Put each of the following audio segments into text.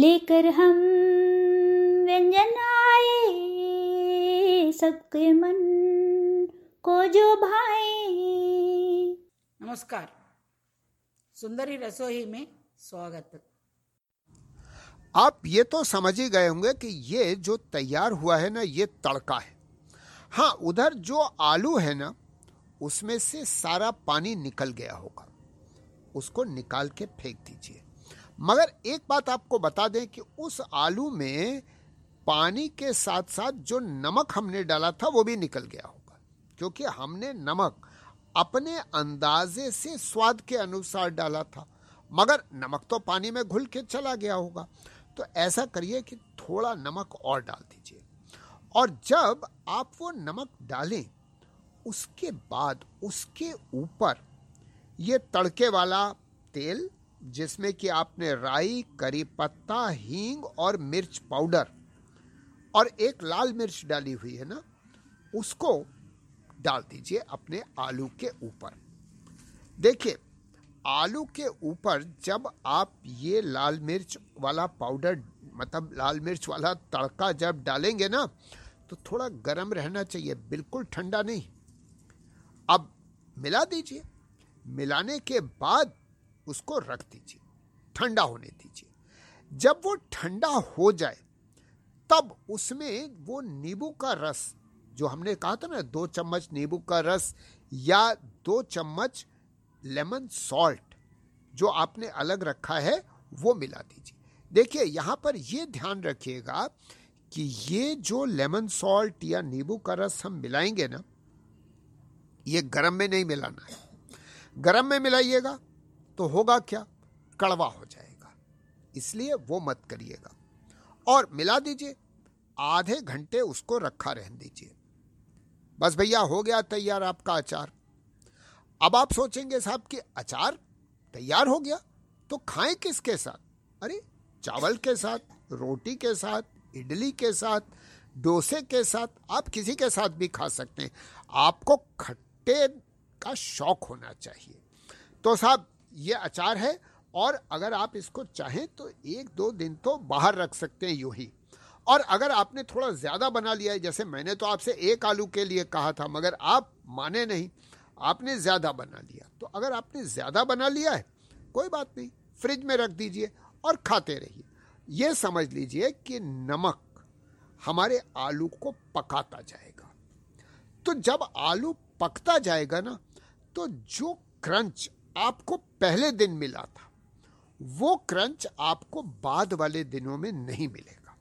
लेकर हम व्यंजन आए। सबके मन को जो भाए। नमस्कार। सुंदरी रसोई में स्वागत। आप ये तो समझ ही गए होंगे कि ये जो तैयार हुआ है ना ये तड़का है। हाँ उधर जो आलू है ना उसमें से सारा पानी निकल गया होगा। उसको निकाल के फेंक दीजिए। मगर एक बात आपको बता दें कि उस आलू में पानी के साथ साथ जो नमक हमने डाला था, वो भी निकल गया होगा। क्योंकि हमने नमक अपने अंदाजे से स्वाद के अनुसार डाला था, मगर नमक तो पानी में घुल के चला गया होगा। तो ऐसा करिए कि थोड़ा नमक और डाल दीजिए। और जब आप वो नमक डालें, उसके बाद, उसके ऊपर ये तड़के वाला तेल जिसमें कि आपने राई, करी पत्ता, हींग और मिर्च पाउडर और एक लाल मिर्च डाली हुई है ना, उसको डाल दीजिए अपने आलू के ऊपर। देखिए, आलू के ऊपर जब आप ये लाल मिर्च वाला पाउडर मतलब लाल मिर्च वाला तड़का जब डालेंगे ना तो थोड़ा गर्म रहना चाहिए, बिल्कुल ठंडा नहीं। अब मिला दीजिए। मिलाने के बाद उसको रख दीजिए, ठंडा होने दीजिए। जब वो ठंडा हो जाए, तब उसमें वो नींबू का रस, जो हमने कहा था ना, दो चम्मच नींबू का रस या दो चम्मच लेमन सॉल्ट, जो आपने अलग रखा है, वो मिला दीजिए। देखिए, यहाँ पर ये ध्यान रखिएगा कि ये जो लेमन सॉल्ट या नींबू का रस हम मिलाएँगे ना, ये गर्म में नहीं मिलाना है। गर्म में मिलाइएगा तो होगा क्या? कड़वा हो जाएगा। इसलिए वो मत करिएगा। और मिला दीजिए। आधे घंटे उसको रखा रहने दीजिए। बस भैया, हो गया तैयार आपका अचार। अब आप सोचेंगे साहब कि अचार तैयार हो गया तो खाएँ किसके साथ? अरे, चावल के साथ, रोटी के साथ, इडली के साथ, डोसे के साथ, आप किसी के साथ भी खा सकते हैं। आपको खट्टे का शौक होना चाहिए। तो साहब ये अचार है और अगर आप इसको चाहें तो एक दो दिन तो बाहर रख सकते हैं यूँ ही। और अगर आपने थोड़ा ज़्यादा बना लिया है, जैसे मैंने तो आपसे एक आलू के लिए कहा था, मगर आप माने नहीं, आपने ज़्यादा बना लिया। तो अगर आपने ज़्यादा बना लिया है, कोई बात नहीं, फ्रिज में रख दीजिए और खाते रहिए। ये समझ लीजिए कि नमक हमारे आलू को पकाता जाएगा। तो जब आलू पकता जाएगा ना तो जो क्रंच आपको पहले दिन मिला था। वो क्रंच आपको बाद वाले दिनों में नहीं मिलेगा।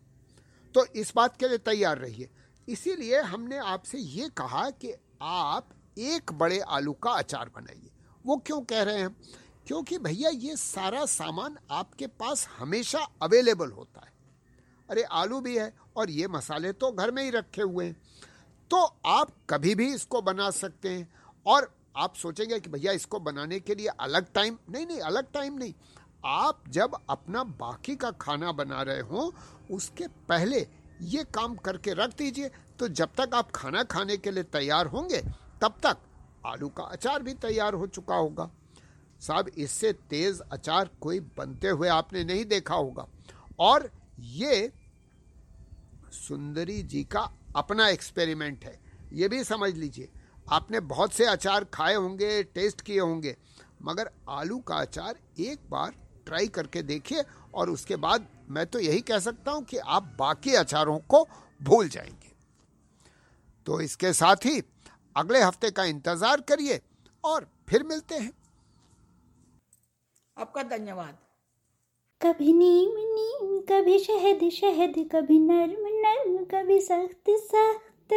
तो इस बात के लिए तैयार रहिए। इसीलिए हमने आपसे ये कहा कि आप एक बड़े आलू का अचार बनाइए। वो क्यों कह रहे हैं? क्योंकि भैया ये सारा सामान आपके पास हमेशा अवेलेबल होता है। अरे, आलू भी है और ये मसाले तो घर में ही रखे हुए हैं। तो आप कभी भी इसको बना सकते हैं और आप सोचेंगे कि भैया इसको बनाने के लिए अलग टाइम नहीं नहीं, अलग टाइम नहीं। आप जब अपना बाकी का खाना बना रहे हो, उसके पहले ये काम करके रख दीजिए। तो जब तक आप खाना खाने के लिए तैयार होंगे, तब तक आलू का अचार भी तैयार हो चुका होगा। साहब, इससे तेज अचार कोई बनते हुए आपने नहीं देखा होगा। और ये सुंदरी जी का अपना एक्सपेरिमेंट है। ये भी समझ लीजिए। आपने बहुत से अचार खाए होंगे टेस्ट किए होंगे मगर आलू का अचार एक बार ट्राई करके देखिए और उसके बाद मैं तो यही कह सकता हूँ कि आप बाकी अचारों को भूल जाएँगे। तो इसके साथ ही अगले हफ़्ते का इंतज़ार करिए और फिर मिलते हैं। आपका धन्यवाद। कभी नीम नीम कभी शहद शहद कभी नर्म नर्म कभी सख्त सख्त।